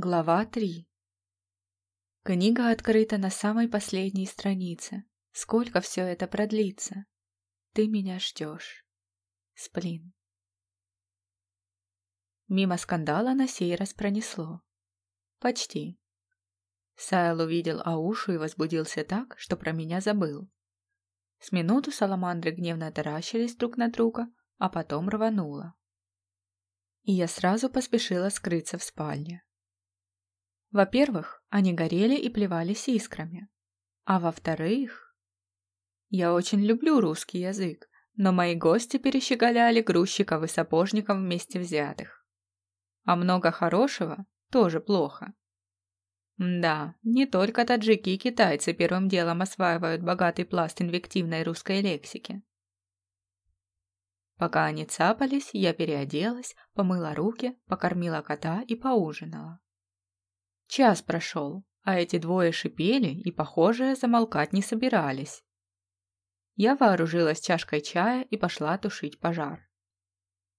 Глава 3 Книга открыта на самой последней странице. Сколько все это продлится? Ты меня ждешь. Сплин. Мимо скандала на сей раз пронесло. Почти. Сайл увидел Аушу и возбудился так, что про меня забыл. С минуту саламандры гневно таращились друг на друга, а потом рвануло. И я сразу поспешила скрыться в спальне. Во-первых, они горели и плевались искрами. А во-вторых, я очень люблю русский язык, но мои гости перещеголяли грузчиков и сапожников вместе взятых. А много хорошего тоже плохо. Да, не только таджики и китайцы первым делом осваивают богатый пласт инвективной русской лексики. Пока они цапались, я переоделась, помыла руки, покормила кота и поужинала. Час прошел, а эти двое шипели и, похоже, замолкать не собирались. Я вооружилась чашкой чая и пошла тушить пожар.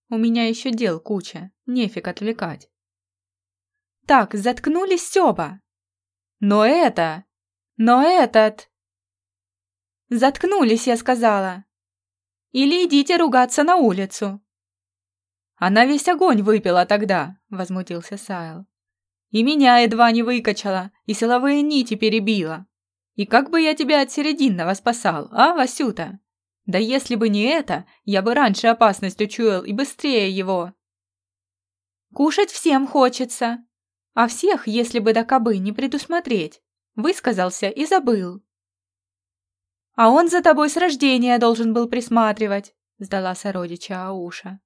У меня еще дел куча, нефиг отвлекать. Так, заткнулись оба! Но это... Но этот... Заткнулись, я сказала. Или идите ругаться на улицу. Она весь огонь выпила тогда, возмутился Сайл. И меня едва не выкачала, и силовые нити перебила. И как бы я тебя от серединного спасал, а, Васюта? Да если бы не это, я бы раньше опасность учуял и быстрее его. Кушать всем хочется. А всех, если бы до кобы не предусмотреть, высказался и забыл. А он за тобой с рождения должен был присматривать, сдала сородича Ауша.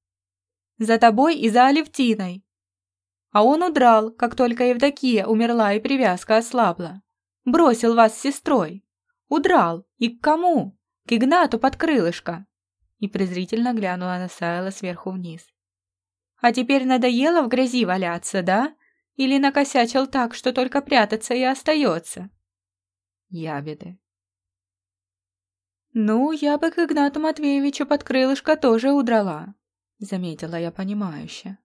За тобой и за Алевтиной. А он удрал, как только Евдокия умерла и привязка ослабла. Бросил вас с сестрой. Удрал. И к кому? К Игнату под крылышко. И презрительно глянула на Сайла сверху вниз. А теперь надоело в грязи валяться, да? Или накосячил так, что только прятаться и остается? Ябеды. Ну, я бы к Игнату Матвеевичу под крылышко тоже удрала, заметила я понимающе.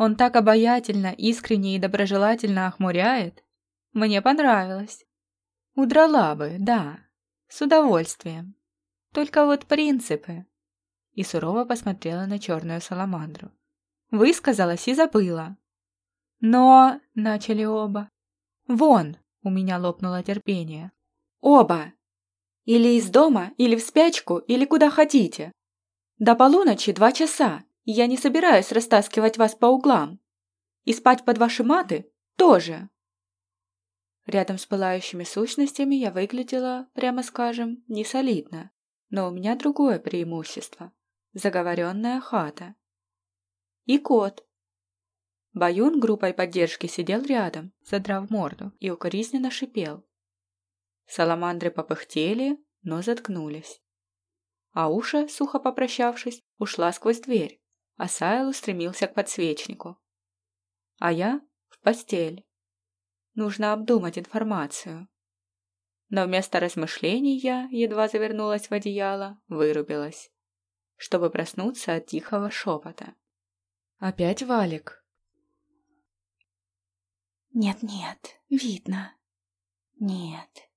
Он так обаятельно, искренне и доброжелательно охмуряет. Мне понравилось. Удрала бы, да, с удовольствием. Только вот принципы. И сурово посмотрела на черную саламандру. Высказалась и забыла. Но... Начали оба. Вон! У меня лопнуло терпение. Оба! Или из дома, или в спячку, или куда хотите. До полуночи два часа. Я не собираюсь растаскивать вас по углам. И спать под ваши маты тоже. Рядом с пылающими сущностями я выглядела, прямо скажем, не солидно. Но у меня другое преимущество. Заговоренная хата. И кот. Баюн группой поддержки сидел рядом, задрав морду, и укоризненно шипел. Саламандры попыхтели, но заткнулись. Ауша, сухо попрощавшись, ушла сквозь дверь, а Сайл устремился к подсвечнику. А я в постель. Нужно обдумать информацию. Но вместо размышлений я, едва завернулась в одеяло, вырубилась, чтобы проснуться от тихого шепота. «Опять Валик?» «Нет-нет, видно. Нет,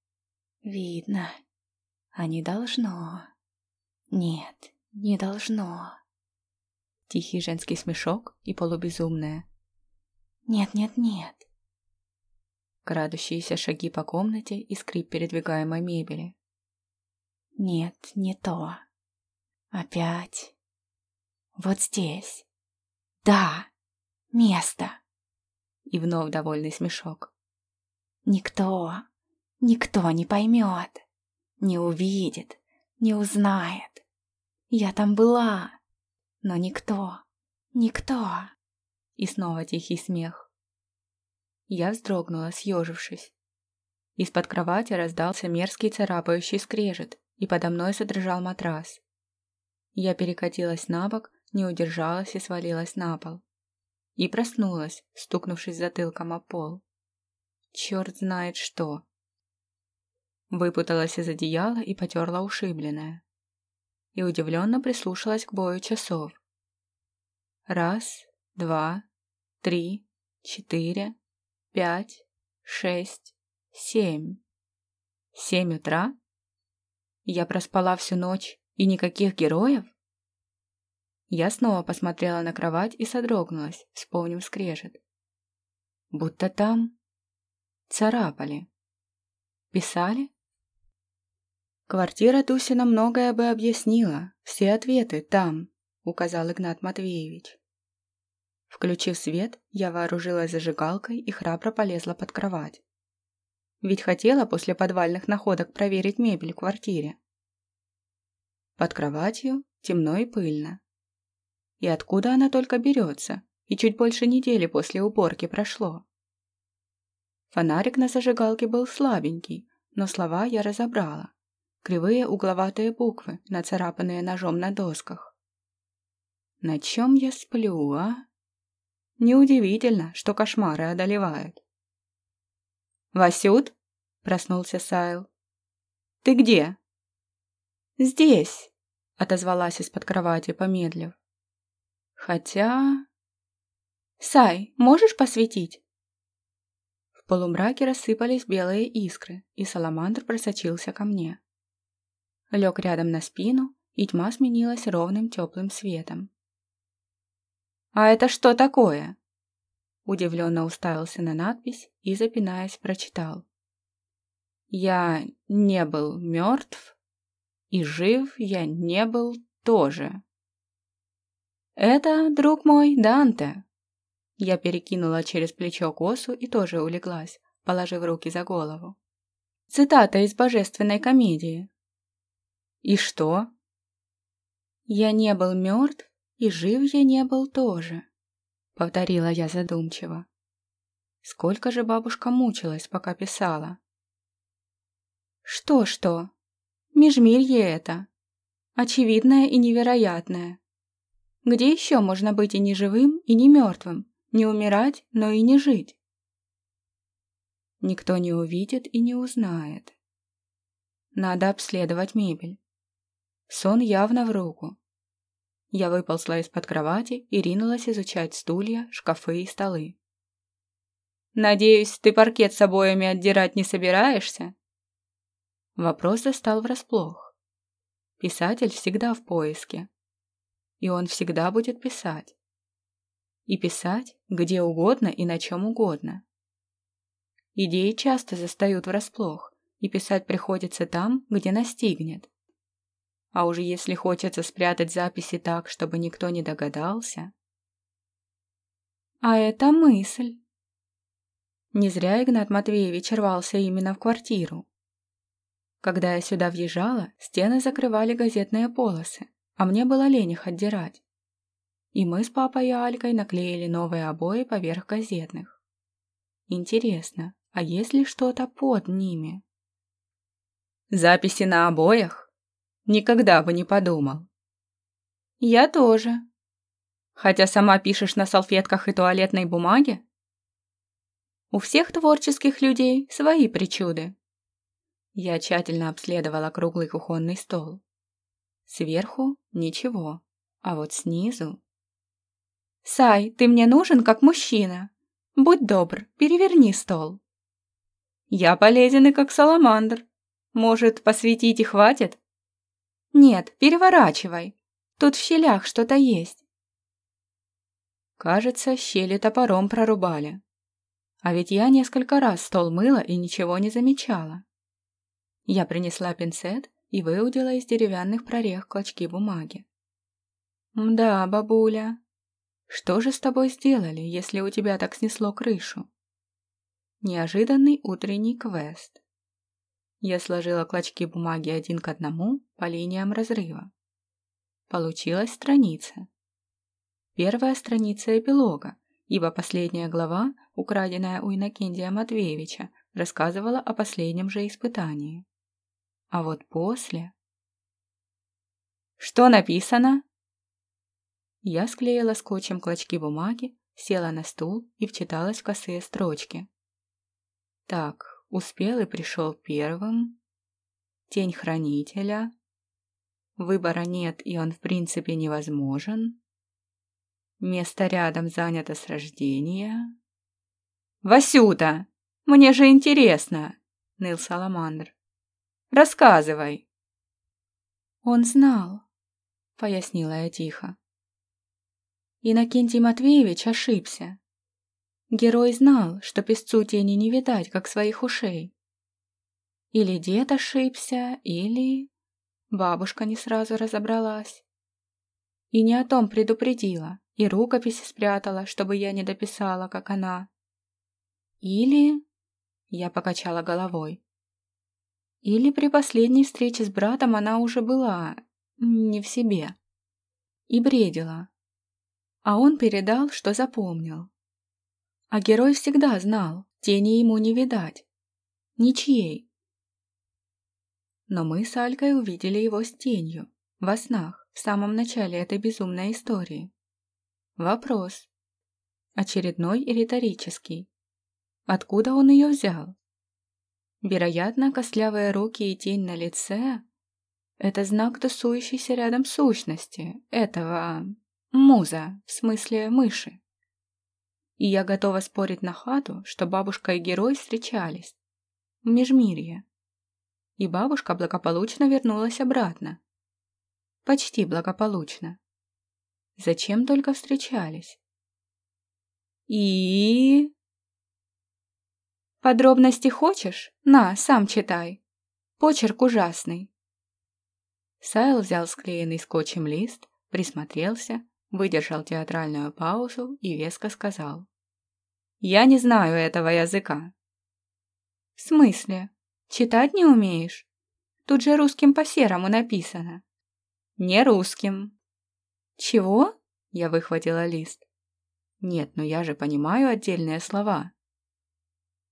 видно. А не должно. Нет, не должно». Тихий женский смешок и полубезумная. «Нет-нет-нет». Крадущиеся шаги по комнате и скрип передвигаемой мебели. «Нет, не то. Опять. Вот здесь. Да, место». И вновь довольный смешок. «Никто, никто не поймет, не увидит, не узнает. Я там была, но никто, никто. И снова тихий смех. Я вздрогнула, съежившись. Из-под кровати раздался мерзкий царапающий скрежет, и подо мной задрожал матрас. Я перекатилась на бок, не удержалась и свалилась на пол. И проснулась, стукнувшись затылком о пол. Черт знает что. Выпуталась из одеяла и потерла ушибленное и удивленно прислушалась к бою часов. Раз, два, три, четыре, пять, шесть, семь. Семь утра? Я проспала всю ночь, и никаких героев? Я снова посмотрела на кровать и содрогнулась, вспомнив скрежет. Будто там царапали. Писали? Квартира Тусина многое бы объяснила, все ответы там, указал Игнат Матвеевич. Включив свет, я вооружилась зажигалкой и храбро полезла под кровать. Ведь хотела после подвальных находок проверить мебель в квартире. Под кроватью темно и пыльно. И откуда она только берется? И чуть больше недели после уборки прошло. Фонарик на зажигалке был слабенький, но слова я разобрала. Кривые угловатые буквы, нацарапанные ножом на досках. На чем я сплю, а? Неудивительно, что кошмары одолевают. «Васют?» — проснулся Сайл. «Ты где?» «Здесь», — отозвалась из-под кровати, помедлив. «Хотя...» «Сай, можешь посветить?» В полумраке рассыпались белые искры, и саламандр просочился ко мне. Лег рядом на спину, и тьма сменилась ровным теплым светом. «А это что такое?» Удивленно уставился на надпись и, запинаясь, прочитал. «Я не был мертв, и жив я не был тоже». «Это, друг мой, Данте». Я перекинула через плечо косу и тоже улеглась, положив руки за голову. Цитата из божественной комедии. «И что?» «Я не был мертв, и жив я не был тоже», — повторила я задумчиво. Сколько же бабушка мучилась, пока писала? Что-что? Межмирье это. Очевидное и невероятное. Где еще можно быть и не живым, и не мертвым, не умирать, но и не жить? Никто не увидит и не узнает. Надо обследовать мебель. Сон явно в руку. Я выползла из-под кровати и ринулась изучать стулья, шкафы и столы. «Надеюсь, ты паркет с обоями отдирать не собираешься?» Вопрос застал врасплох. Писатель всегда в поиске. И он всегда будет писать. И писать где угодно и на чем угодно. Идеи часто застают врасплох, и писать приходится там, где настигнет. А уже если хочется спрятать записи так, чтобы никто не догадался... А это мысль. Не зря Игнат Матвеевич рвался именно в квартиру. Когда я сюда въезжала, стены закрывали газетные полосы, а мне было лень их отдирать. И мы с папой и Алькой наклеили новые обои поверх газетных. Интересно, а есть ли что-то под ними? Записи на обоях? Никогда бы не подумал. Я тоже. Хотя сама пишешь на салфетках и туалетной бумаге? У всех творческих людей свои причуды. Я тщательно обследовала круглый кухонный стол. Сверху ничего, а вот снизу... «Сай, ты мне нужен как мужчина. Будь добр, переверни стол». «Я полезен и как саламандр. Может, посветить и хватит?» «Нет, переворачивай. Тут в щелях что-то есть». Кажется, щели топором прорубали. А ведь я несколько раз стол мыла и ничего не замечала. Я принесла пинцет и выудила из деревянных прорех клочки бумаги. «Да, бабуля, что же с тобой сделали, если у тебя так снесло крышу?» Неожиданный утренний квест. Я сложила клочки бумаги один к одному по линиям разрыва. Получилась страница. Первая страница эпилога, ибо последняя глава, украденная у Иннокентия Матвеевича, рассказывала о последнем же испытании. А вот после... «Что написано?» Я склеила скотчем клочки бумаги, села на стул и вчиталась в косые строчки. Так, Успел и пришел первым. Тень хранителя. Выбора нет, и он в принципе невозможен. Место рядом занято с рождения. «Васюта, мне же интересно!» — ныл Саламандр. «Рассказывай!» «Он знал», — пояснила я тихо. Иннокентий Матвеевич ошибся. Герой знал, что песцу тени не видать, как своих ушей. Или дед ошибся, или... Бабушка не сразу разобралась. И не о том предупредила, и рукописи спрятала, чтобы я не дописала, как она. Или... Я покачала головой. Или при последней встрече с братом она уже была... не в себе. И бредила. А он передал, что запомнил. А герой всегда знал, тени ему не видать. Ничьей. Но мы с Алькой увидели его с тенью, во снах, в самом начале этой безумной истории. Вопрос. Очередной и риторический. Откуда он ее взял? Вероятно, костлявые руки и тень на лице — это знак тусующейся рядом сущности, этого... муза, в смысле мыши. И я готова спорить на хату, что бабушка и герой встречались. В Межмирье. И бабушка благополучно вернулась обратно. Почти благополучно. Зачем только встречались? И... Подробности хочешь? На, сам читай. Почерк ужасный. Сайл взял склеенный скотчем лист, присмотрелся, выдержал театральную паузу и веско сказал. «Я не знаю этого языка». «В смысле? Читать не умеешь? Тут же русским по-серому написано». «Не русским». «Чего?» — я выхватила лист. «Нет, но я же понимаю отдельные слова».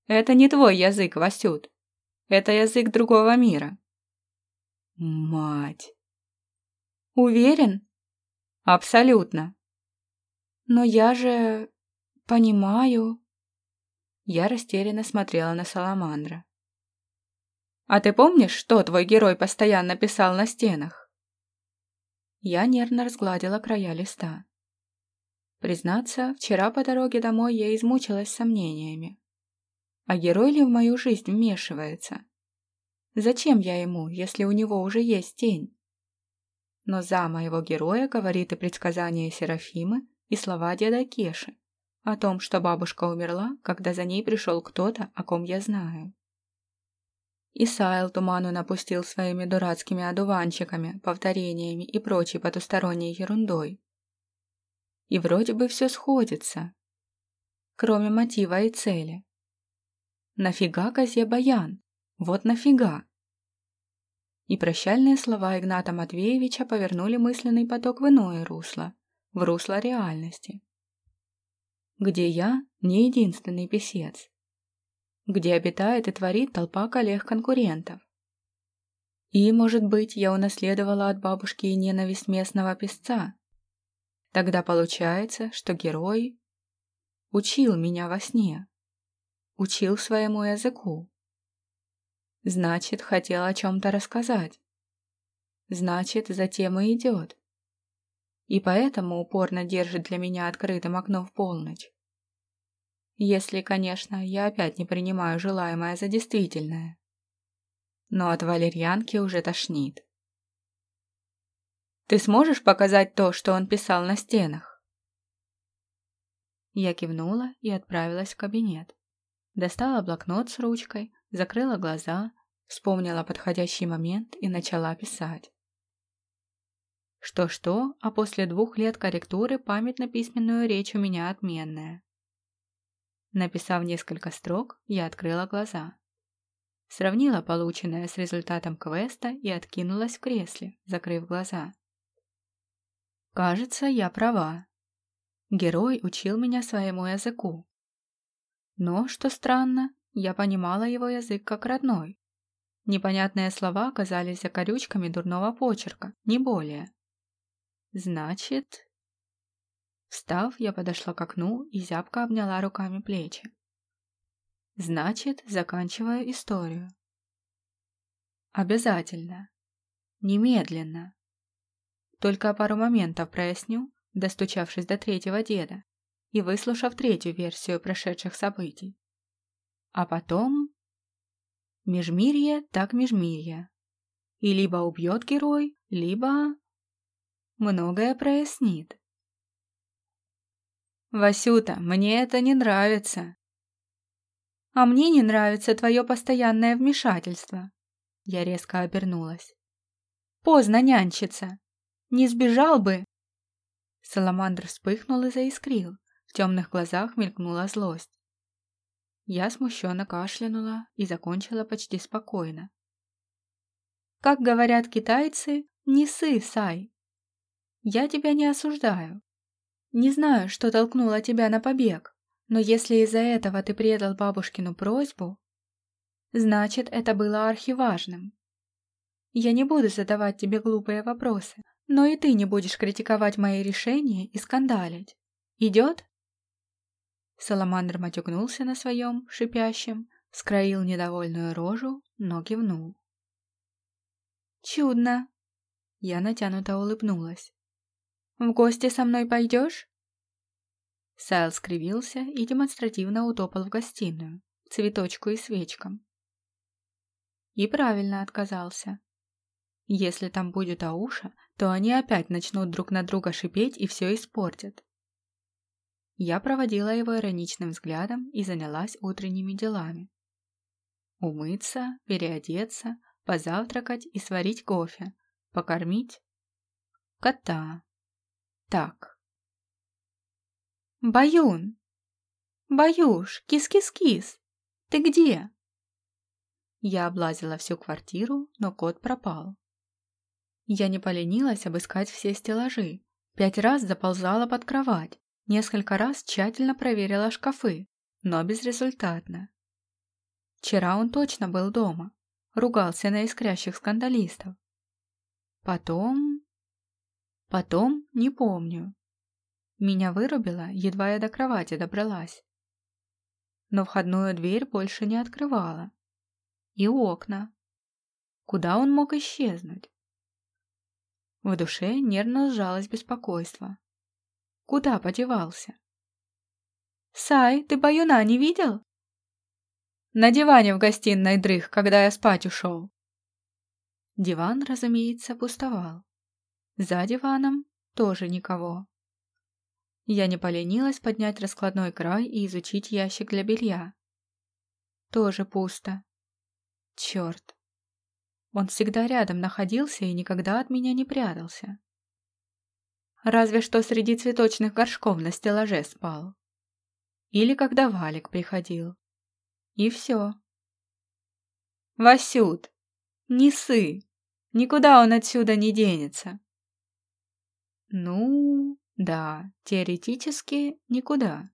«Это не твой язык, Васют. Это язык другого мира». «Мать!» «Уверен?» Абсолютно. Но я же... понимаю... Я растерянно смотрела на Саламандра. А ты помнишь, что твой герой постоянно писал на стенах? Я нервно разгладила края листа. Признаться, вчера по дороге домой я измучилась сомнениями. А герой ли в мою жизнь вмешивается? Зачем я ему, если у него уже есть тень? Но за моего героя говорит и предсказание Серафимы, и слова деда Кеши о том, что бабушка умерла, когда за ней пришел кто-то, о ком я знаю. Исаил туману напустил своими дурацкими одуванчиками, повторениями и прочей потусторонней ерундой. И вроде бы все сходится, кроме мотива и цели. Нафига козе баян? Вот нафига? И прощальные слова Игната Матвеевича повернули мысленный поток в иное русло, в русло реальности. Где я не единственный писец. Где обитает и творит толпа коллег-конкурентов. И, может быть, я унаследовала от бабушки и ненависть местного песца. Тогда получается, что герой учил меня во сне, учил своему языку. Значит, хотел о чем-то рассказать. Значит, затем и идет. И поэтому упорно держит для меня открытым окно в полночь. Если, конечно, я опять не принимаю желаемое за действительное. Но от валерьянки уже тошнит. Ты сможешь показать то, что он писал на стенах? Я кивнула и отправилась в кабинет. Достала блокнот с ручкой, закрыла глаза, вспомнила подходящий момент и начала писать. Что-что, а после двух лет корректуры память на письменную речь у меня отменная. Написав несколько строк, я открыла глаза. Сравнила полученное с результатом квеста и откинулась в кресле, закрыв глаза. Кажется, я права. Герой учил меня своему языку. Но, что странно, я понимала его язык как родной. Непонятные слова оказались закорючками дурного почерка, не более. Значит... Встав, я подошла к окну и зябко обняла руками плечи. Значит, заканчиваю историю. Обязательно. Немедленно. Только пару моментов проясню, достучавшись до третьего деда и выслушав третью версию прошедших событий. А потом... Межмирье так межмирье. И либо убьет герой, либо... Многое прояснит. «Васюта, мне это не нравится». «А мне не нравится твое постоянное вмешательство». Я резко обернулась. «Поздно нянчиться. Не сбежал бы!» Саламандр вспыхнул и заискрил. В темных глазах мелькнула злость. Я смущенно кашлянула и закончила почти спокойно. «Как говорят китайцы, не сы, Сай. Я тебя не осуждаю. Не знаю, что толкнуло тебя на побег, но если из-за этого ты предал бабушкину просьбу, значит, это было архиважным. Я не буду задавать тебе глупые вопросы, но и ты не будешь критиковать мои решения и скандалить. Идет?» Саламандр матюкнулся на своем, шипящем, скроил недовольную рожу, но кивнул. «Чудно!» Я натянуто улыбнулась. «В гости со мной пойдешь?» Сайл скривился и демонстративно утопал в гостиную, цветочку и свечкам. И правильно отказался. Если там будет Ауша, то они опять начнут друг на друга шипеть и все испортят. Я проводила его ироничным взглядом и занялась утренними делами. Умыться, переодеться, позавтракать и сварить кофе, покормить кота. Так. Баюн! Баюш, кис-кис-кис! Ты где? Я облазила всю квартиру, но кот пропал. Я не поленилась обыскать все стеллажи. Пять раз заползала под кровать, несколько раз тщательно проверила шкафы, но безрезультатно. Вчера он точно был дома, ругался на искрящих скандалистов. Потом... Потом не помню. Меня вырубило, едва я до кровати добралась. Но входную дверь больше не открывала. И окна. Куда он мог исчезнуть? В душе нервно сжалось беспокойство. Куда подевался? «Сай, ты баюна не видел?» «На диване в гостиной дрых, когда я спать ушел». Диван, разумеется, пустовал. За диваном тоже никого. Я не поленилась поднять раскладной край и изучить ящик для белья. Тоже пусто. Черт. Он всегда рядом находился и никогда от меня не прятался. Разве что среди цветочных горшков на стеллаже спал. Или когда Валик приходил. И все. Васют, не сы. Никуда он отсюда не денется. Ну, да, теоретически никуда.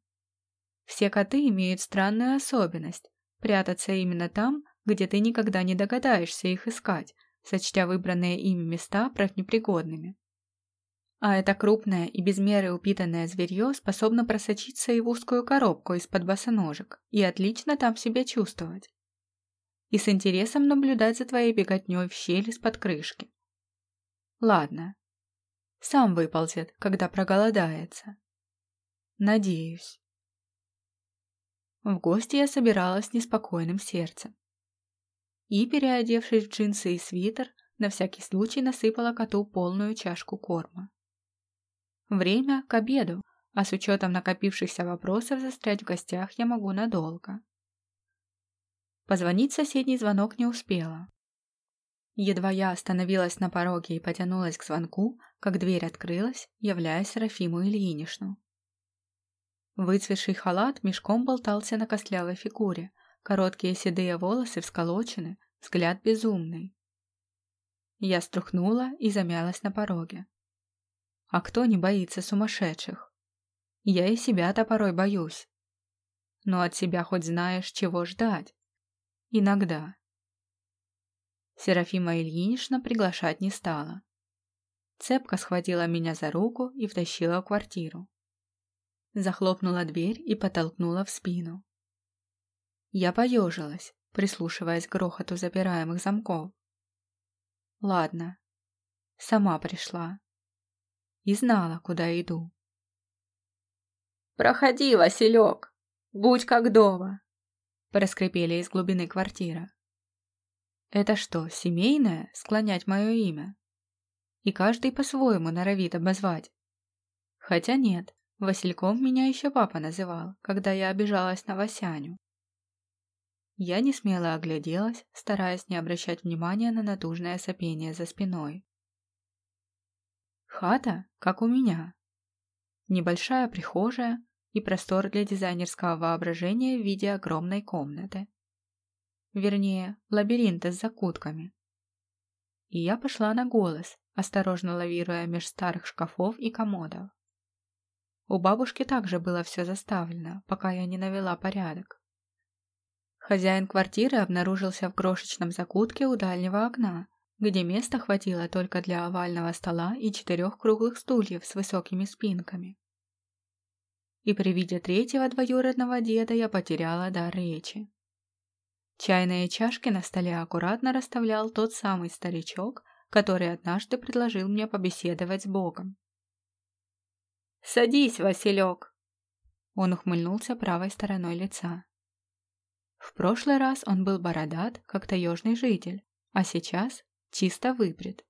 Все коты имеют странную особенность – прятаться именно там, где ты никогда не догадаешься их искать, сочтя выбранные ими места профнепригодными. А это крупное и без меры упитанное зверье способно просочиться и в узкую коробку из-под босоножек и отлично там себя чувствовать. И с интересом наблюдать за твоей беготней в щель из-под крышки. Ладно. Сам выползет, когда проголодается. Надеюсь. В гости я собиралась неспокойным сердцем и, переодевшись в джинсы и свитер, на всякий случай насыпала коту полную чашку корма. Время к обеду, а с учетом накопившихся вопросов застрять в гостях я могу надолго. Позвонить соседний звонок не успела. Едва я остановилась на пороге и потянулась к звонку, как дверь открылась, являя Серафиму Ильинишну. Выцветший халат мешком болтался на костлявой фигуре, Короткие седые волосы всколочены, взгляд безумный. Я струхнула и замялась на пороге. А кто не боится сумасшедших? Я и себя-то порой боюсь. Но от себя хоть знаешь, чего ждать. Иногда. Серафима Ильинична приглашать не стала. Цепка схватила меня за руку и втащила в квартиру. Захлопнула дверь и потолкнула в спину. Я поежилась, прислушиваясь к грохоту запираемых замков. Ладно, сама пришла. И знала, куда иду. «Проходи, Василек, будь как дома!» — проскрипели из глубины квартиры. «Это что, семейное, склонять мое имя?» И каждый по-своему норовит обозвать. Хотя нет, Васильком меня еще папа называл, когда я обижалась на Васяню. Я не смело огляделась, стараясь не обращать внимания на натужное сопение за спиной. Хата, как у меня. Небольшая прихожая и простор для дизайнерского воображения в виде огромной комнаты. Вернее, лабиринта с закутками. И я пошла на голос, осторожно лавируя меж старых шкафов и комодов. У бабушки также было все заставлено, пока я не навела порядок. Хозяин квартиры обнаружился в крошечном закутке у дальнего окна, где места хватило только для овального стола и четырех круглых стульев с высокими спинками. И при виде третьего двоюродного деда я потеряла дар речи. Чайные чашки на столе аккуратно расставлял тот самый старичок, который однажды предложил мне побеседовать с Богом. «Садись, Василек!» Он ухмыльнулся правой стороной лица. В прошлый раз он был бородат, как таежный житель, а сейчас чисто выбрит.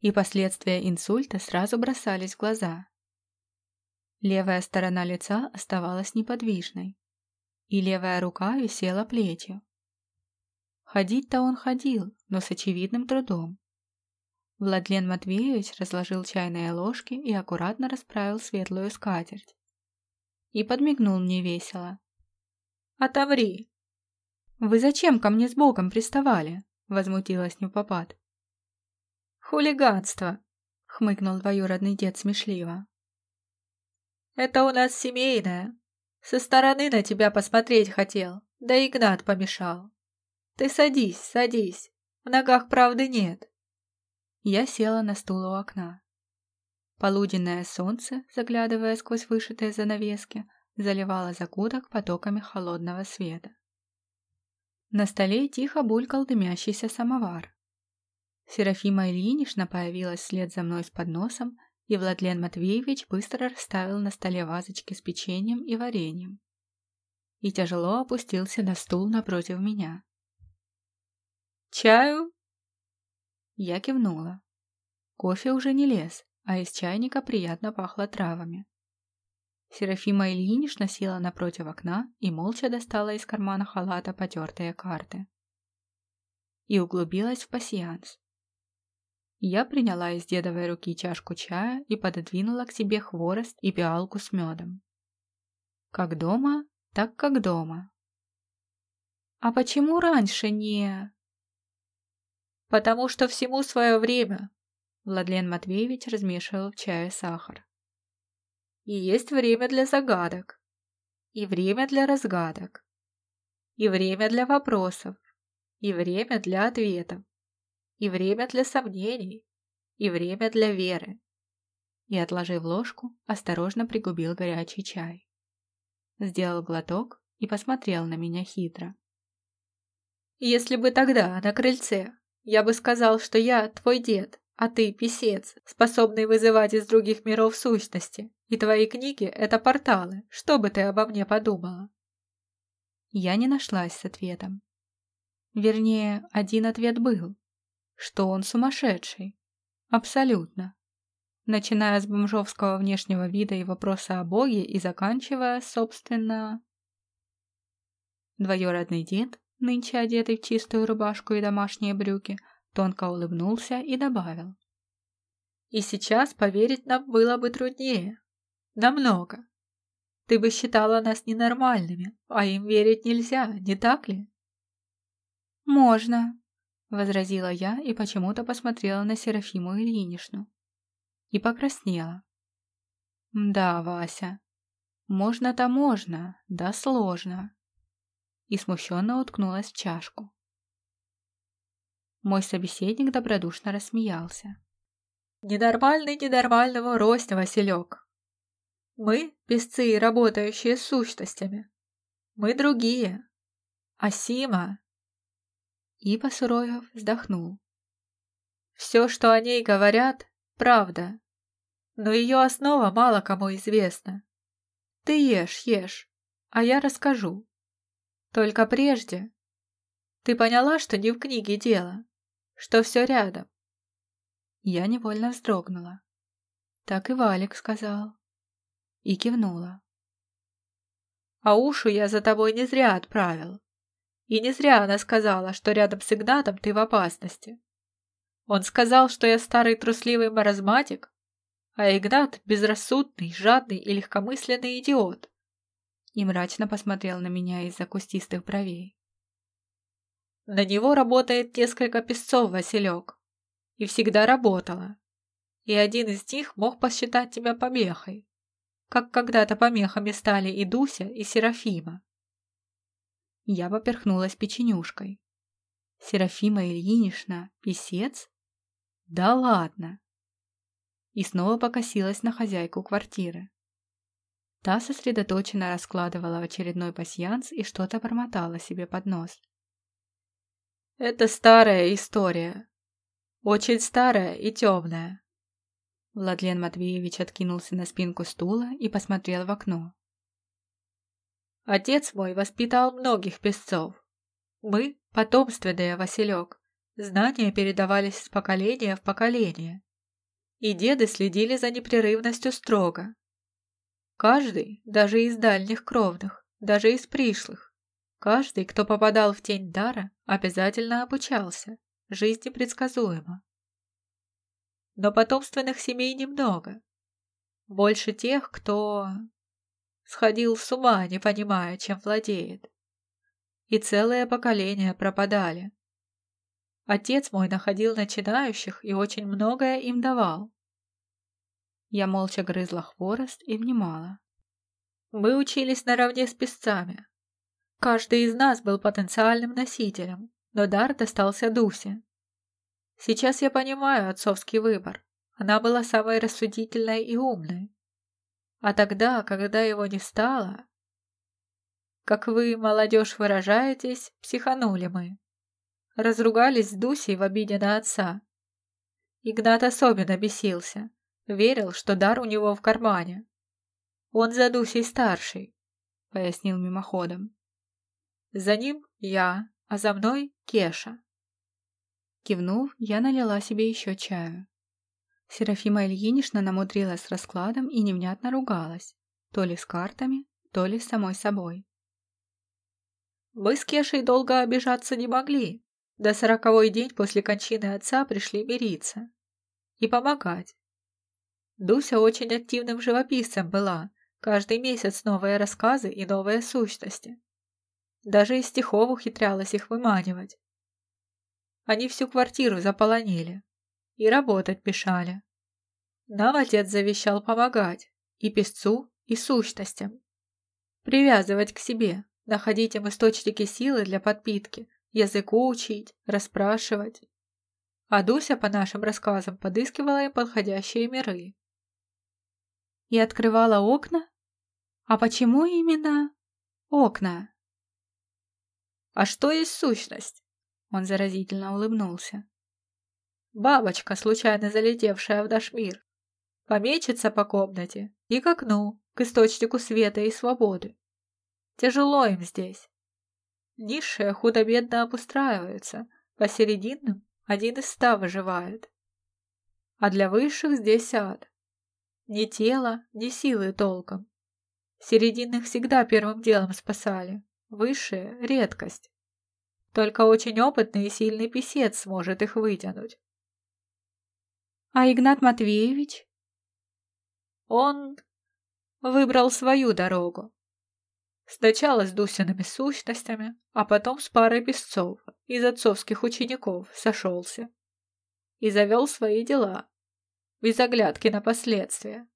И последствия инсульта сразу бросались в глаза. Левая сторона лица оставалась неподвижной, и левая рука висела плетью. Ходить-то он ходил, но с очевидным трудом. Владлен Матвеевич разложил чайные ложки и аккуратно расправил светлую скатерть. И подмигнул мне весело. «Отомри!» «Вы зачем ко мне с Богом приставали?» — возмутилась непопад. «Хулиганство!» — хмыкнул двоюродный дед смешливо. «Это у нас семейное. Со стороны на тебя посмотреть хотел, да Игнат помешал. Ты садись, садись, в ногах правды нет». Я села на стул у окна. Полуденное солнце, заглядывая сквозь вышитые занавески, заливало закуток потоками холодного света. На столе тихо булькал дымящийся самовар. Серафима Ильинична появилась вслед за мной с подносом, и Владлен Матвеевич быстро расставил на столе вазочки с печеньем и вареньем. И тяжело опустился на стул напротив меня. «Чаю?» Я кивнула. Кофе уже не лез, а из чайника приятно пахло травами. Серафима Ильинична села напротив окна и молча достала из кармана халата потертые карты. И углубилась в пасьянс. Я приняла из дедовой руки чашку чая и пододвинула к себе хворост и пиалку с медом. Как дома, так как дома. «А почему раньше не...» «Потому что всему свое время», — Владлен Матвеевич размешивал в чае сахар. «И есть время для загадок, и время для разгадок, и время для вопросов, и время для ответов, и время для сомнений, и время для веры». И, отложив ложку, осторожно пригубил горячий чай. Сделал глоток и посмотрел на меня хитро. «Если бы тогда, на крыльце, я бы сказал, что я твой дед, а ты писец, способный вызывать из других миров сущности, и твои книги — это порталы. Что бы ты обо мне подумала?» Я не нашлась с ответом. Вернее, один ответ был, что он сумасшедший. Абсолютно. Начиная с бомжовского внешнего вида и вопроса о Боге и заканчивая, собственно... Двоюродный дед нынче одетый в чистую рубашку и домашние брюки, тонко улыбнулся и добавил. «И сейчас поверить нам было бы труднее. Намного. Ты бы считала нас ненормальными, а им верить нельзя, не так ли?» «Можно», — возразила я и почему-то посмотрела на Серафиму Ильиничну. И покраснела. «Да, Вася, можно-то можно, да сложно и смущенно уткнулась в чашку. Мой собеседник добродушно рассмеялся. «Ненормальный ненормального роста, Василек. Мы – песцы, работающие с сущностями. Мы другие. А Сима...» И, посуровев, вздохнул. «Все, что о ней говорят, правда. Но ее основа мало кому известна. Ты ешь, ешь, а я расскажу. Только прежде ты поняла, что не в книге дело, что все рядом. Я невольно вздрогнула. Так и Валик сказал. И кивнула. А ушу я за тобой не зря отправил. И не зря она сказала, что рядом с Игнатом ты в опасности. Он сказал, что я старый трусливый маразматик, а Игнат — безрассудный, жадный и легкомысленный идиот. И мрачно посмотрел на меня из-за кустистых бровей. На него работает несколько песцов, Василек. И всегда работала. И один из них мог посчитать тебя помехой. Как когда-то помехами стали и Дуся, и Серафима. Я поперхнулась печенюшкой. Серафима Ильинична, писец? Да ладно. И снова покосилась на хозяйку квартиры. Та сосредоточенно раскладывала очередной пасьянс и что-то бормотала себе под нос. «Это старая история. Очень старая и темная». Владлен Матвеевич откинулся на спинку стула и посмотрел в окно. «Отец мой воспитал многих песцов. Мы — потомственные, Василек. Знания передавались с поколения в поколение. И деды следили за непрерывностью строго. Каждый, даже из дальних кровных, даже из пришлых, каждый, кто попадал в тень дара, обязательно обучался. Жизнь непредсказуема. Но потомственных семей немного. Больше тех, кто сходил с ума, не понимая, чем владеет. И целые поколения пропадали, Отец мой находил начинающих и очень многое им давал. Я молча грызла хворост и внимала. Мы учились наравне с песцами. Каждый из нас был потенциальным носителем, но дар достался Дусе. Сейчас я понимаю отцовский выбор. Она была самой рассудительной и умной. А тогда, когда его не стало... Как вы, молодежь, выражаетесь, психанули мы. Разругались с Дусей в обиде на отца. Игнат особенно бесился. Верил, что дар у него в кармане. Он за Дусей старший, пояснил мимоходом. За ним я, а за мной Кеша. Кивнув, я налила себе еще чаю. Серафима Ильинична намудрилась с раскладом и невнятно ругалась, то ли с картами, то ли с самой собой. Мы с Кешей долго обижаться не могли, до сороковой день после кончины отца пришли мириться и помогать. Дуся очень активным живописцем была, каждый месяц новые рассказы и новые сущности. Даже из стихов ухитрялась их выманивать. Они всю квартиру заполонили и работать мешали. Нам отец завещал помогать и песцу, и сущностям. Привязывать к себе, находить им источники силы для подпитки, языку учить, расспрашивать. А Дуся, по нашим рассказам, подыскивала им подходящие миры. И открывала окна? А почему именно окна? А что есть сущность? Он заразительно улыбнулся. Бабочка, случайно залетевшая в наш мир, помечется по комнате и к окну, к источнику света и свободы. Тяжело им здесь. Низшие худо-бедно обустраиваются, посерединным один из ста выживает. А для высших здесь ад. Ни тела, ни силы толком. Серединных всегда первым делом спасали, высшие — редкость. Только очень опытный и сильный писец сможет их вытянуть. А Игнат Матвеевич? Он выбрал свою дорогу. Сначала с Дусиными сущностями, а потом с парой песцов из отцовских учеников сошелся. И завел свои дела, без оглядки на последствия.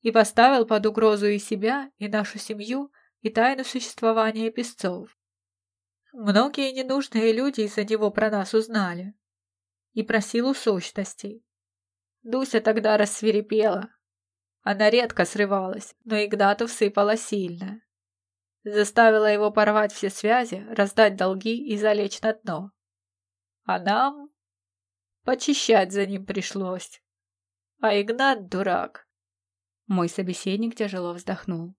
И поставил под угрозу и себя, и нашу семью, и тайну существования песцов. Многие ненужные люди из-за него про нас узнали. И про силу сущностей. Дуся тогда рассверепела. Она редко срывалась, но Игнату всыпала сильно. Заставила его порвать все связи, раздать долги и залечь на дно. А нам почищать за ним пришлось. А Игнат дурак. Мой собеседник тяжело вздохнул.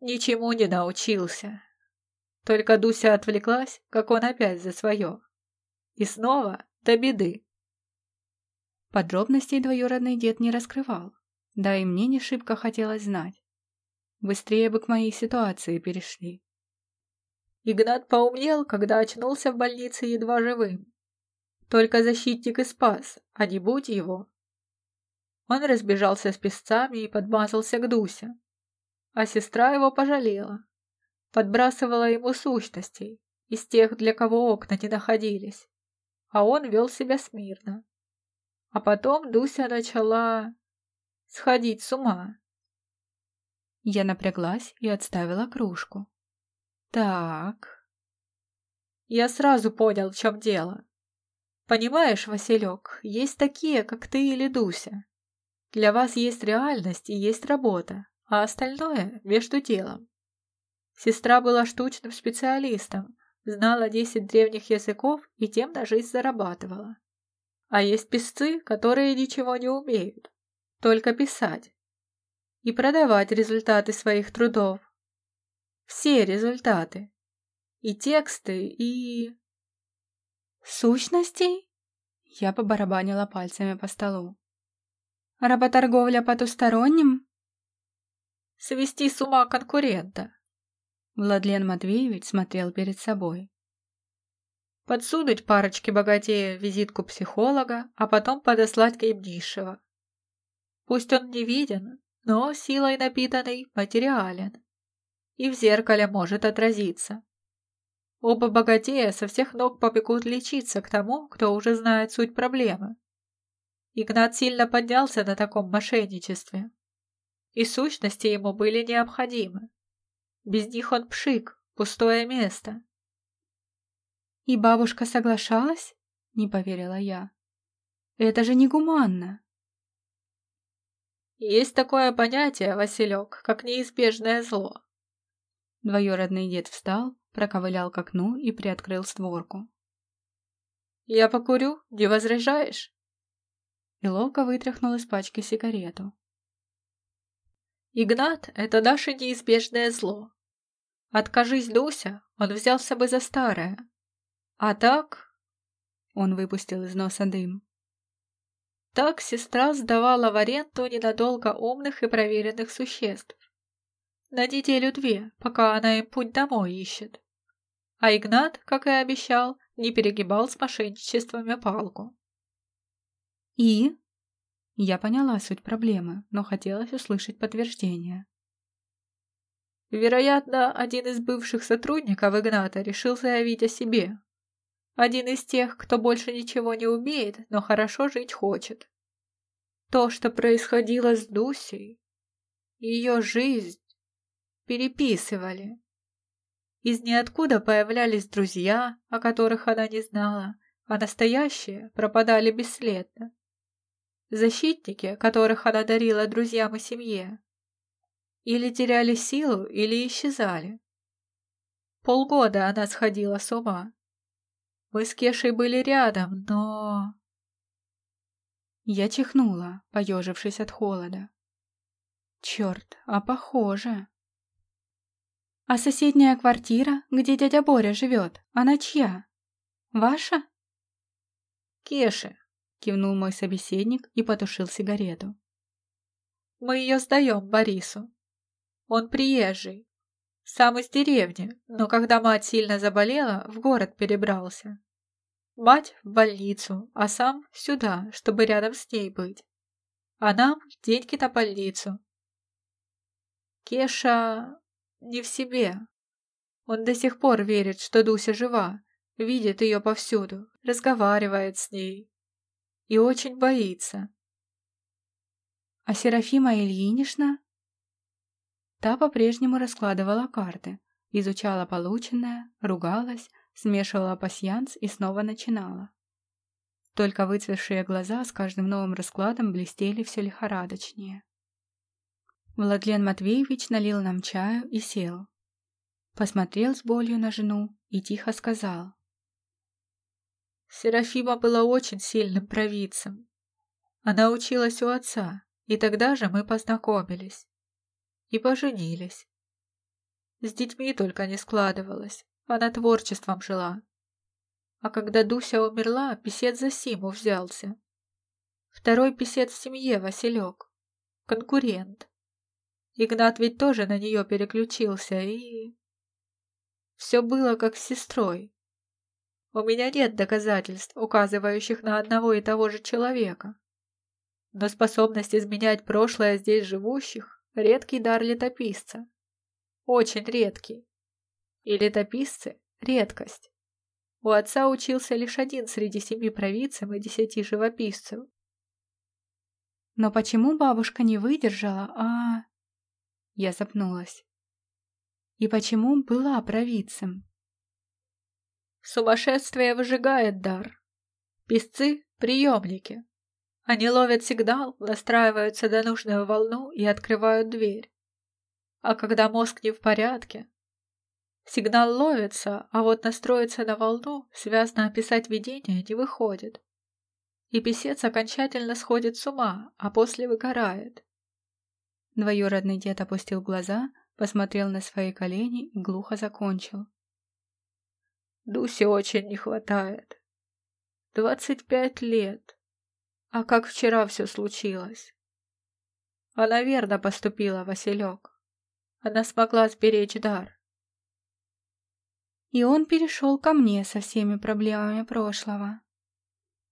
Ничему не научился. Только Дуся отвлеклась, как он опять за свое. И снова до беды. Подробностей двоюродный дед не раскрывал, да и мне не шибко хотелось знать. Быстрее бы к моей ситуации перешли. Игнат поумнел, когда очнулся в больнице едва живым. Только защитник и спас, а не будь его. Он разбежался с песцами и подмазался к Дусе. А сестра его пожалела. Подбрасывала ему сущностей, из тех, для кого окна не находились. А он вел себя смирно. А потом Дуся начала сходить с ума. Я напряглась и отставила кружку. Так. Я сразу понял, в чем дело. Понимаешь, Василек, есть такие, как ты или Дуся. Для вас есть реальность и есть работа, а остальное – между делом. Сестра была штучным специалистом, знала 10 древних языков и тем на жизнь зарабатывала. А есть писцы, которые ничего не умеют, только писать. И продавать результаты своих трудов. Все результаты. И тексты, и... Сущностей? Я побарабанила пальцами по столу. Работорговля потусторонним? Свести с ума конкурента. Владлен Матвеевич смотрел перед собой подсунуть парочке богатея визитку психолога, а потом подослать низшего. Пусть он не виден, но силой напитанный материален и в зеркале может отразиться. Оба богатея со всех ног побегут лечиться к тому, кто уже знает суть проблемы. Игнат сильно поднялся на таком мошенничестве. И сущности ему были необходимы. Без них он пшик, пустое место. «И бабушка соглашалась?» — не поверила я. «Это же негуманно!» «Есть такое понятие, Василек, как неизбежное зло». Двоюродный дед встал, проковылял к окну и приоткрыл створку. «Я покурю, не возражаешь?» И ловко вытряхнул из пачки сигарету. «Игнат — это наше неизбежное зло. Откажись, Дуся, он взялся бы за старое, а так... Он выпустил из носа дым. Так сестра сдавала в аренду ненадолго умных и проверенных существ. На неделю-две, пока она им путь домой ищет. А Игнат, как и обещал, не перегибал с мошенничествами палку. «И?» Я поняла суть проблемы, но хотелось услышать подтверждение. Вероятно, один из бывших сотрудников Игната решил заявить о себе, один из тех, кто больше ничего не умеет, но хорошо жить хочет. То, что происходило с Дусей, ее жизнь, переписывали. Из ниоткуда появлялись друзья, о которых она не знала, а настоящие пропадали бесследно. Защитники, которых она дарила друзьям и семье, или теряли силу, или исчезали. Полгода она сходила с ума. Мы с Кешей были рядом, но... Я чихнула, поежившись от холода. Черт, а похоже. А соседняя квартира, где дядя Боря живет, она чья? Ваша? Кеши, кивнул мой собеседник и потушил сигарету. Мы ее сдаем Борису. Он приезжий, сам из деревни, но когда мать сильно заболела, в город перебрался. Мать в больницу, а сам сюда, чтобы рядом с ней быть. А нам деньги на больницу. Кеша не в себе. Он до сих пор верит, что Дуся жива, видит ее повсюду, разговаривает с ней. И очень боится. А Серафима Ильинична Та по-прежнему раскладывала карты, изучала полученное, ругалась, смешивала пасьянс и снова начинала. Только выцветшие глаза с каждым новым раскладом блестели все лихорадочнее. Владлен Матвеевич налил нам чаю и сел. Посмотрел с болью на жену и тихо сказал. Серафима была очень сильным провидцем. Она училась у отца, и тогда же мы познакомились и поженились. С детьми только не складывалось, Она творчеством жила. А когда Дуся умерла, писец за Симу взялся. Второй писец в семье Василек. Конкурент. Игнат ведь тоже на нее переключился, и... Все было как с сестрой. У меня нет доказательств, указывающих на одного и того же человека. Но способность изменять прошлое здесь живущих – редкий дар летописца. Очень редкий. И летописцы – редкость. У отца учился лишь один среди семи провидцев и десяти живописцев. Но почему бабушка не выдержала, а... Я запнулась. И почему была провидцем? Сумасшествие выжигает дар. Песцы — приемники. Они ловят сигнал, настраиваются на нужную волну и открывают дверь. А когда мозг не в порядке, сигнал ловится, а вот настроиться на волну, связно описать видение не выходит. И писец окончательно сходит с ума, а после выгорает. Двоюродный дед опустил глаза, посмотрел на свои колени и глухо закончил. Дусе очень не хватает. Двадцать пять лет. А как вчера все случилось? Она верно поступила, Василек. Она смогла сберечь дар. И он перешел ко мне со всеми проблемами прошлого.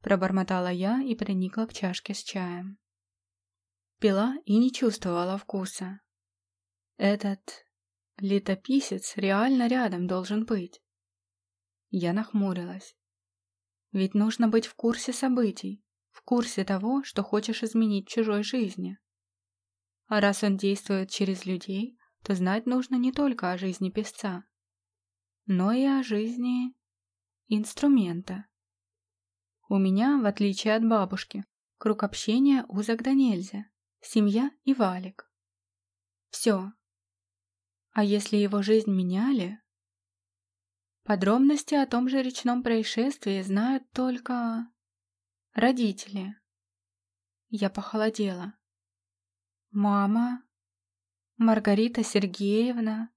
Пробормотала я и приникла к чашке с чаем. Пила и не чувствовала вкуса. Этот летописец реально рядом должен быть. Я нахмурилась. Ведь нужно быть в курсе событий, в курсе того, что хочешь изменить чужой жизни. А раз он действует через людей, то знать нужно не только о жизни песца, но и о жизни инструмента. У меня, в отличие от бабушки, круг общения узок да нельзя, семья и валик. Все. А если его жизнь меняли, Подробности о том же речном происшествии знают только... родители. Я похолодела. Мама? Маргарита Сергеевна?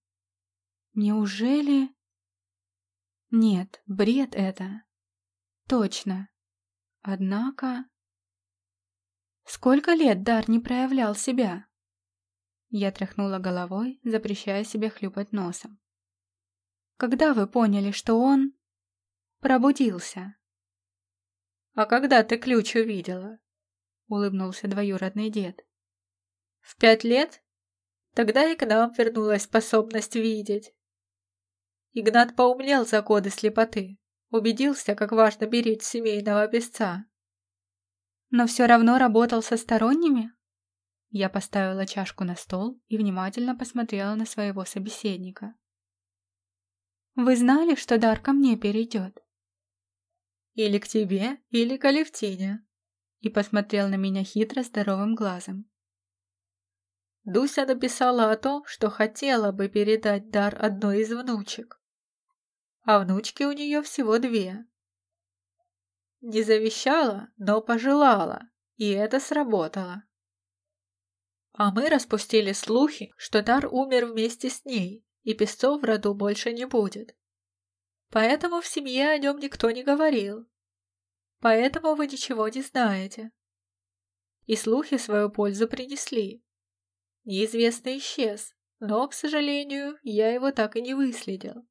Неужели... Нет, бред это. Точно. Однако... Сколько лет Дар не проявлял себя? Я тряхнула головой, запрещая себе хлюпать носом. Когда вы поняли, что он... пробудился?» «А когда ты ключ увидела?» — улыбнулся двоюродный дед. «В пять лет? Тогда и к нам вернулась способность видеть. Игнат поумнел за годы слепоты, убедился, как важно беречь семейного песца. Но все равно работал со сторонними? Я поставила чашку на стол и внимательно посмотрела на своего собеседника. Вы знали, что дар ко мне перейдет?» «Или к тебе, или к Алевтине», и посмотрел на меня хитро здоровым глазом. Дуся написала о том, что хотела бы передать дар одной из внучек. А внучки у нее всего две. Не завещала, но пожелала, и это сработало. А мы распустили слухи, что дар умер вместе с ней, и песцов в роду больше не будет. Поэтому в семье о нем никто не говорил. Поэтому вы ничего не знаете. И слухи свою пользу принесли. Неизвестный исчез, но, к сожалению, я его так и не выследил.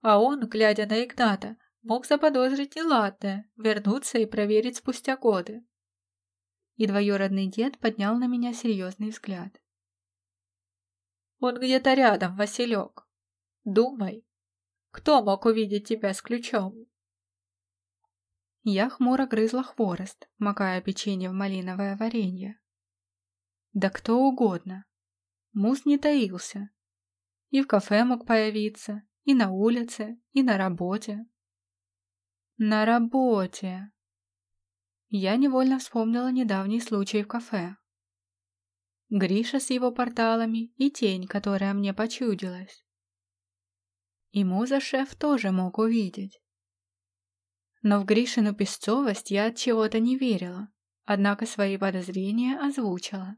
А он, глядя на Игната, мог заподозрить неладное, вернуться и проверить спустя годы. И двоюродный дед поднял на меня серьезный взгляд. Он где-то рядом, Василек. Думай, кто мог увидеть тебя с ключом? Я хмуро грызла хворост, макая печенье в малиновое варенье. Да кто угодно. Мус не таился. И в кафе мог появиться, и на улице, и на работе. На работе. Я невольно вспомнила недавний случай в кафе. Гриша с его порталами и тень, которая мне почудилась. И муза-шеф тоже мог увидеть. Но в Гришину песцовость я от чего-то не верила, однако свои подозрения озвучила.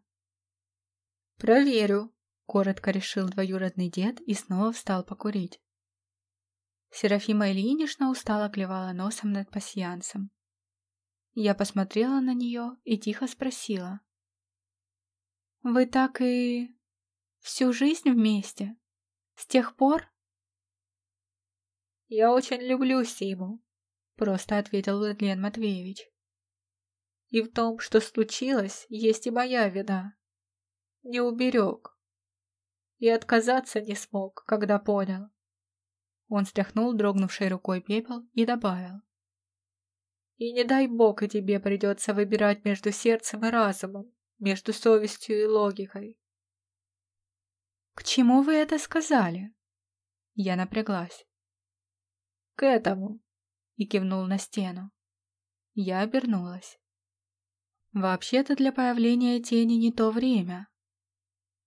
«Проверю», — коротко решил двоюродный дед и снова встал покурить. Серафима Ильинична устало клевала носом над пасьянцем. Я посмотрела на нее и тихо спросила. «Вы так и... всю жизнь вместе? С тех пор?» «Я очень люблю Симу», — просто ответил Владлен Матвеевич. «И в том, что случилось, есть и моя вина. Не уберег. И отказаться не смог, когда понял. Он стряхнул дрогнувшей рукой пепел и добавил. «И не дай бог и тебе придется выбирать между сердцем и разумом, между совестью и логикой». «К чему вы это сказали?» Я напряглась. «К этому», и кивнул на стену. Я обернулась. Вообще-то для появления тени не то время.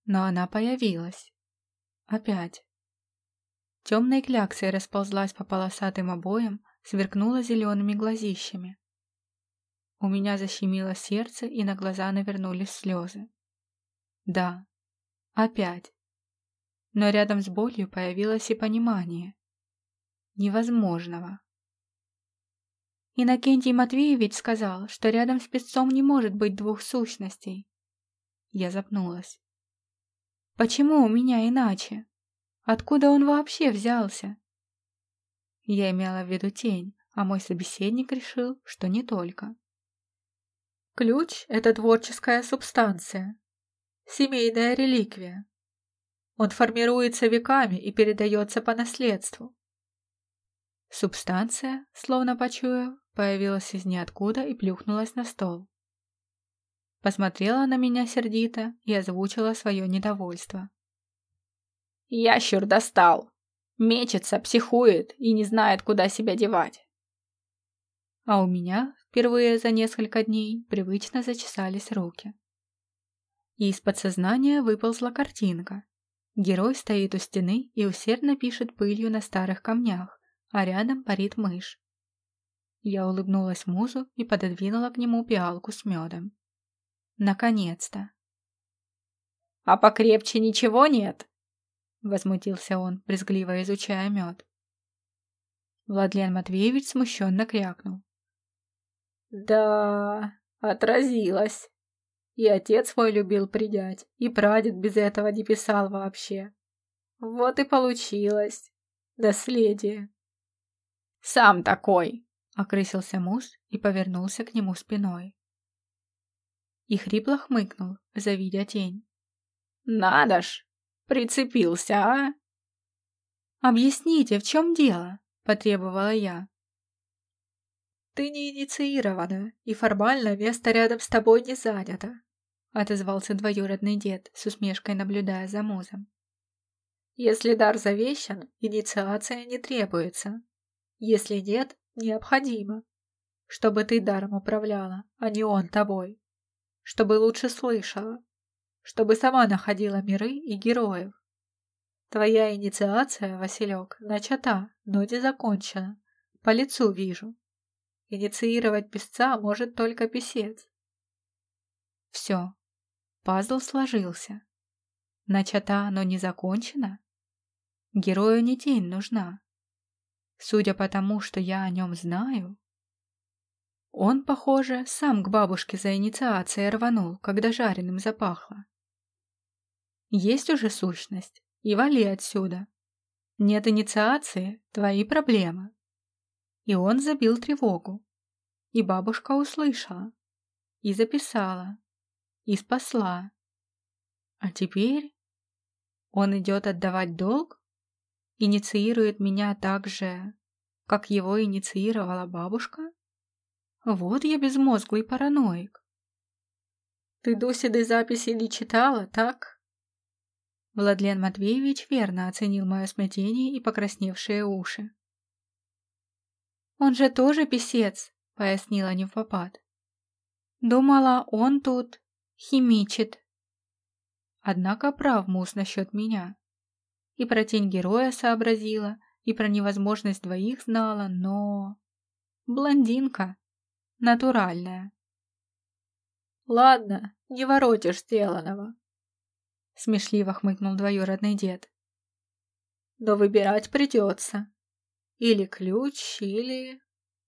Но она появилась. Опять. Темной кляксой расползлась по полосатым обоям, сверкнула зелеными глазищами. У меня защемило сердце, и на глаза навернулись слезы. Да, опять. Но рядом с болью появилось и понимание. Невозможного. Иннокентий Матвеевич сказал, что рядом с песцом не может быть двух сущностей. Я запнулась. Почему у меня иначе? Откуда он вообще взялся? Я имела в виду тень, а мой собеседник решил, что не только. Ключ — это творческая субстанция, семейная реликвия. Он формируется веками и передается по наследству. Субстанция, словно почуяв, появилась из ниоткуда и плюхнулась на стол. Посмотрела на меня сердито и озвучила свое недовольство. Ящер достал. Мечется, психует и не знает, куда себя девать. А у меня впервые за несколько дней привычно зачесались руки. И из подсознания выползла картинка. Герой стоит у стены и усердно пишет пылью на старых камнях, а рядом парит мышь. Я улыбнулась музу и пододвинула к нему пиалку с медом. Наконец-то. «А покрепче ничего нет?» Возмутился он, брезгливо изучая мед. Владлен Матвеевич смущенно крякнул. Да, отразилось. И отец мой любил придять, и прадед без этого не писал вообще. Вот и получилось. Наследие. Сам такой, окрысился муж и повернулся к нему спиной. И хрипло хмыкнул, завидя тень. Надо ж, Прицепился, а? «Объясните, в чем дело?» – потребовала я. «Ты не инициирована, и формально место рядом с тобой не занято», – отозвался двоюродный дед, с усмешкой наблюдая за музом. «Если дар завещан, инициация не требуется. Если нет, необходимо. Чтобы ты даром управляла, а не он тобой. Чтобы лучше слышала, чтобы сама находила миры и героев. Твоя инициация, Василек, начата, но не закончена. По лицу вижу. Инициировать песца может только писец. Все. Пазл сложился. Начата, но не закончена? Герою не тень нужна. Судя по тому, что я о нем знаю... Он, похоже, сам к бабушке за инициацией рванул, когда жареным запахло. Есть уже сущность, и вали отсюда. Нет инициации – твои проблемы. И он забил тревогу. И бабушка услышала. И записала. И спасла. А теперь он идет отдавать долг? Инициирует меня так же, как его инициировала бабушка? Вот я безмозглый параноик. Ты Дусиной записи не читала, так? Владлен Матвеевич верно оценил мое смятение и покрасневшие уши. «Он же тоже писец», — пояснила невпопад. «Думала, он тут химичит». Однако прав мус насчет меня. И про тень героя сообразила, и про невозможность двоих знала, но... Блондинка. Натуральная. «Ладно, не воротишь сделанного», Смешливо хмыкнул двоюродный дед. Но выбирать придется. Или ключ, или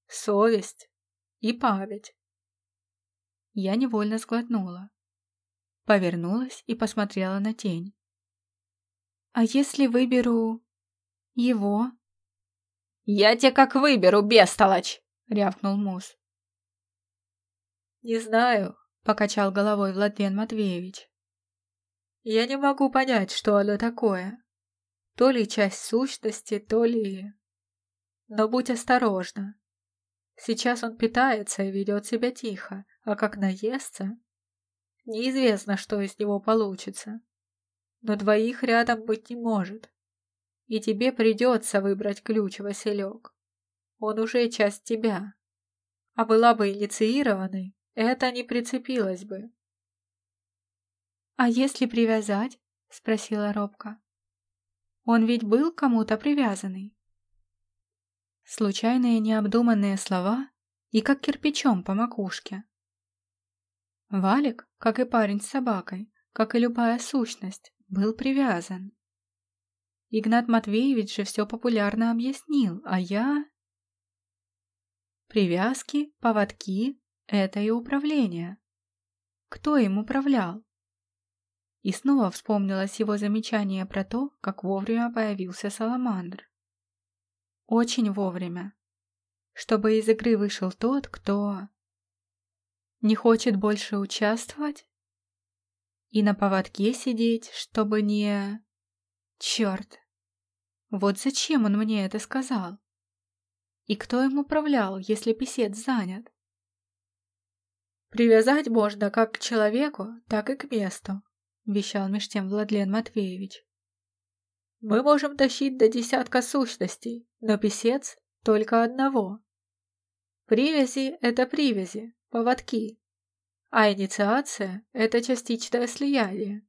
совесть и память. Я невольно сглотнула. Повернулась и посмотрела на тень. «А если выберу... его?» «Я тебе как выберу, бестолочь!» — рявкнул Мус. «Не знаю», — покачал головой Владлен Матвеевич. «Я не могу понять, что оно такое. То ли часть сущности, то ли... Но будь осторожна. Сейчас он питается и ведет себя тихо, а как наестся... Неизвестно, что из него получится. Но двоих рядом быть не может. И тебе придется выбрать ключ, Василек. Он уже часть тебя. А была бы инициированной, это не прицепилось бы. «А если привязать?» — спросила робко. «Он ведь был кому-то привязанный». Случайные необдуманные слова и как кирпичом по макушке. Валик, как и парень с собакой, как и любая сущность, был привязан. Игнат Матвеевич же все популярно объяснил, а я... Привязки, поводки — это и управление. Кто им управлял? И снова вспомнилось его замечание про то, как вовремя появился Саламандр. Очень вовремя. Чтобы из игры вышел тот, кто... Не хочет больше участвовать? И на поводке сидеть, чтобы не... Черт! Вот зачем он мне это сказал? И кто им управлял, если писец занят? «Привязать можно как к человеку, так и к месту», — вещал меж тем Владлен Матвеевич. «Мы можем тащить до десятка сущностей, но писец — только одного. Привязи — это привязи, поводки, а инициация — это частичное слияние.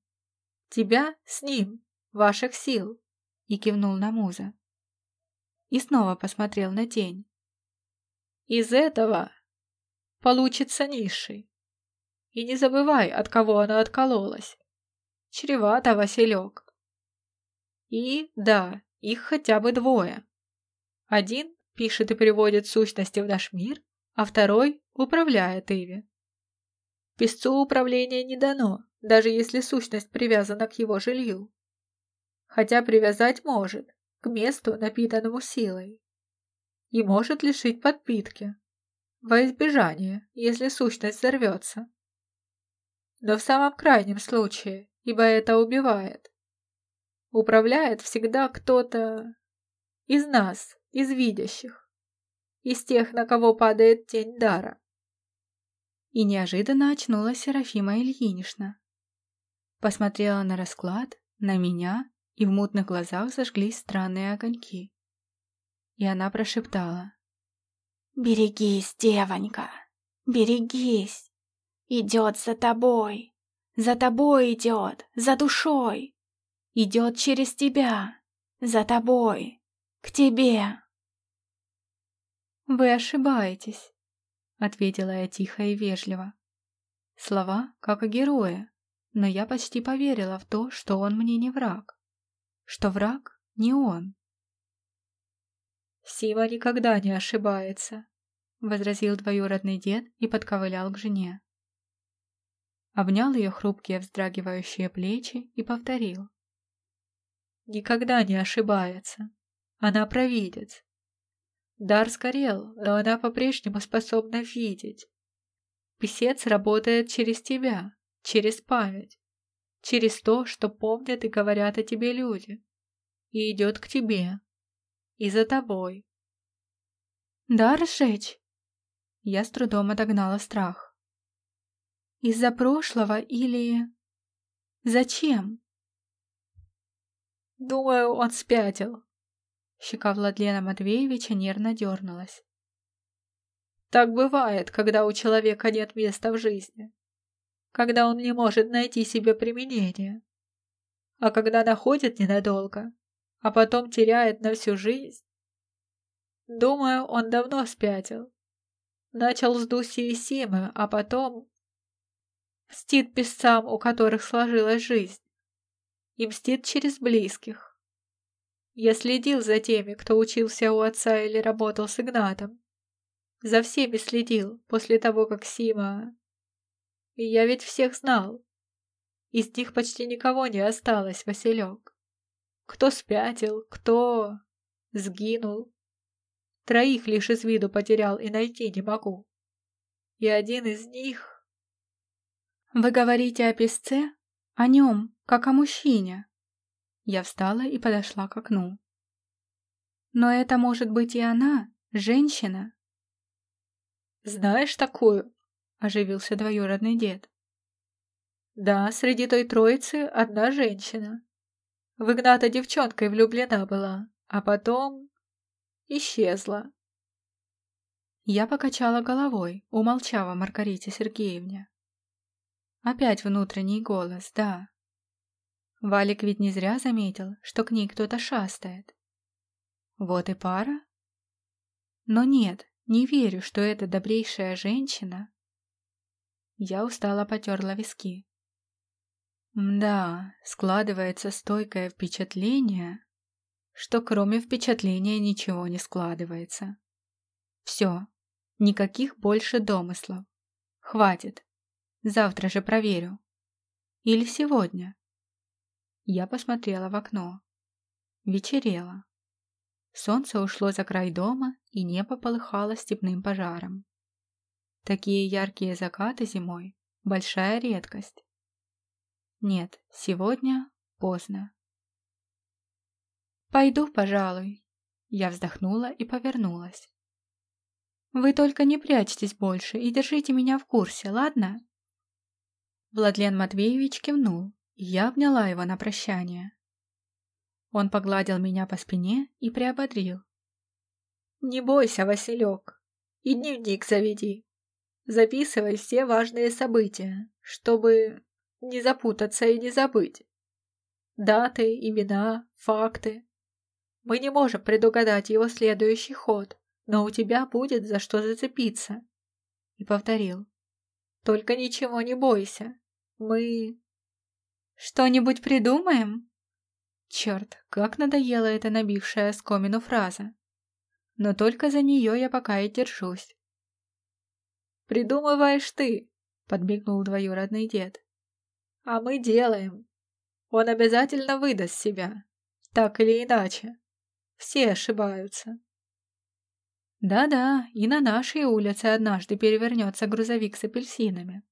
Тебя с ним, ваших сил, и кивнул на муза. И снова посмотрел на тень. Из этого получится низший. И не забывай, от кого она откололась. Чревато, Василек. И, да, их хотя бы двое. Один пишет и приводит сущности в наш мир, а второй управляет ими. Песцу управления не дано, даже если сущность привязана к его жилью хотя привязать может к месту, напитанному силой. И может лишить подпитки, во избежание, если сущность взорвется. Но в самом крайнем случае, ибо это убивает. Управляет всегда кто-то из нас, из видящих, из тех, на кого падает тень дара. И неожиданно очнулась Серафима Ильинична. Посмотрела на расклад, на меня и в мутных глазах зажглись странные огоньки. И она прошептала. «Берегись, девонька, берегись! Идет за тобой, за тобой идет, за душой, идет через тебя, за тобой, к тебе!» «Вы ошибаетесь», — ответила я тихо и вежливо. Слова, как о герое, но я почти поверила в то, что он мне не враг что враг не он. «Сива никогда не ошибается», — возразил двоюродный дед и подковылял к жене. Обнял ее хрупкие вздрагивающие плечи и повторил. «Никогда не ошибается. Она провидец. Дар сгорел, но она по-прежнему способна видеть. Песец работает через тебя, через память через то, что помнят и говорят о тебе люди, и идет к тебе, и за тобой. «Дар сжечь?» Я с трудом отогнала страх. «Из-за прошлого или... Зачем?» «Думаю, он спятил». Щека Владлена Матвеевича нервно дернулась. «Так бывает, когда у человека нет места в жизни когда он не может найти себе применение. А когда находит ненадолго, а потом теряет на всю жизнь. Думаю, он давно спятил. Начал с Дуси и Симы, а потом... Мстит песцам, у которых сложилась жизнь. И мстит через близких. Я следил за теми, кто учился у отца или работал с Игнатом. За всеми следил после того, как Сима... И я ведь всех знал. Из них почти никого не осталось, Василек. Кто спятил, кто... сгинул. Троих лишь из виду потерял и найти не могу. И один из них... Вы говорите о песце? О нем, как о мужчине? Я встала и подошла к окну. Но это может быть и она, женщина. Знаешь такую? Оживился двоюродный дед. Да, среди той троицы одна женщина. В Игната девчонкой влюблена была, а потом исчезла. Я покачала головой, умолчав о Маргарите Сергеевне. Опять внутренний голос, да. Валик ведь не зря заметил, что к ней кто-то шастает. Вот и пара. Но нет, не верю, что эта добрейшая женщина... Я устало потерла виски. Да, складывается стойкое впечатление, что кроме впечатления ничего не складывается. Все, никаких больше домыслов. Хватит. Завтра же проверю. Или сегодня. Я посмотрела в окно. Вечерело. Солнце ушло за край дома, и небо полыхало степным пожаром. Такие яркие закаты зимой – большая редкость. Нет, сегодня поздно. «Пойду, пожалуй». Я вздохнула и повернулась. «Вы только не прячьтесь больше и держите меня в курсе, ладно?» Владлен Матвеевич кивнул, я обняла его на прощание. Он погладил меня по спине и приободрил. «Не бойся, Василек, и дневник заведи. Записывай все важные события, чтобы не запутаться и не забыть. Даты, имена, факты. Мы не можем предугадать его следующий ход, но у тебя будет за что зацепиться. И повторил. Только ничего не бойся. Мы... Что-нибудь придумаем? Черт, как надоела эта набившая скомину фраза. Но только за нее я пока и держусь. «Придумываешь ты», — подмигнул двоюродный дед. А мы делаем. Он обязательно выдаст себя. Так или иначе. Все ошибаются. Да-да, и на нашей улице однажды перевернется грузовик с апельсинами.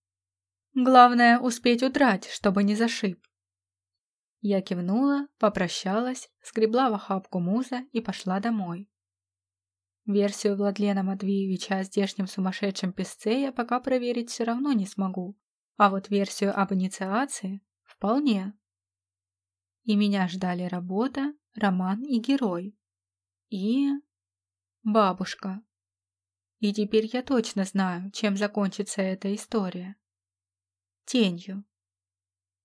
Главное успеть удрать, чтобы не зашиб. Я кивнула, попрощалась, сгребла в охапку муза и пошла домой. Версию Владлена Матвеевича о здешнем сумасшедшем песце я пока проверить все равно не смогу. А вот версию об инициации вполне. И меня ждали работа, роман и герой. И... бабушка. И теперь я точно знаю, чем закончится эта история. Тенью.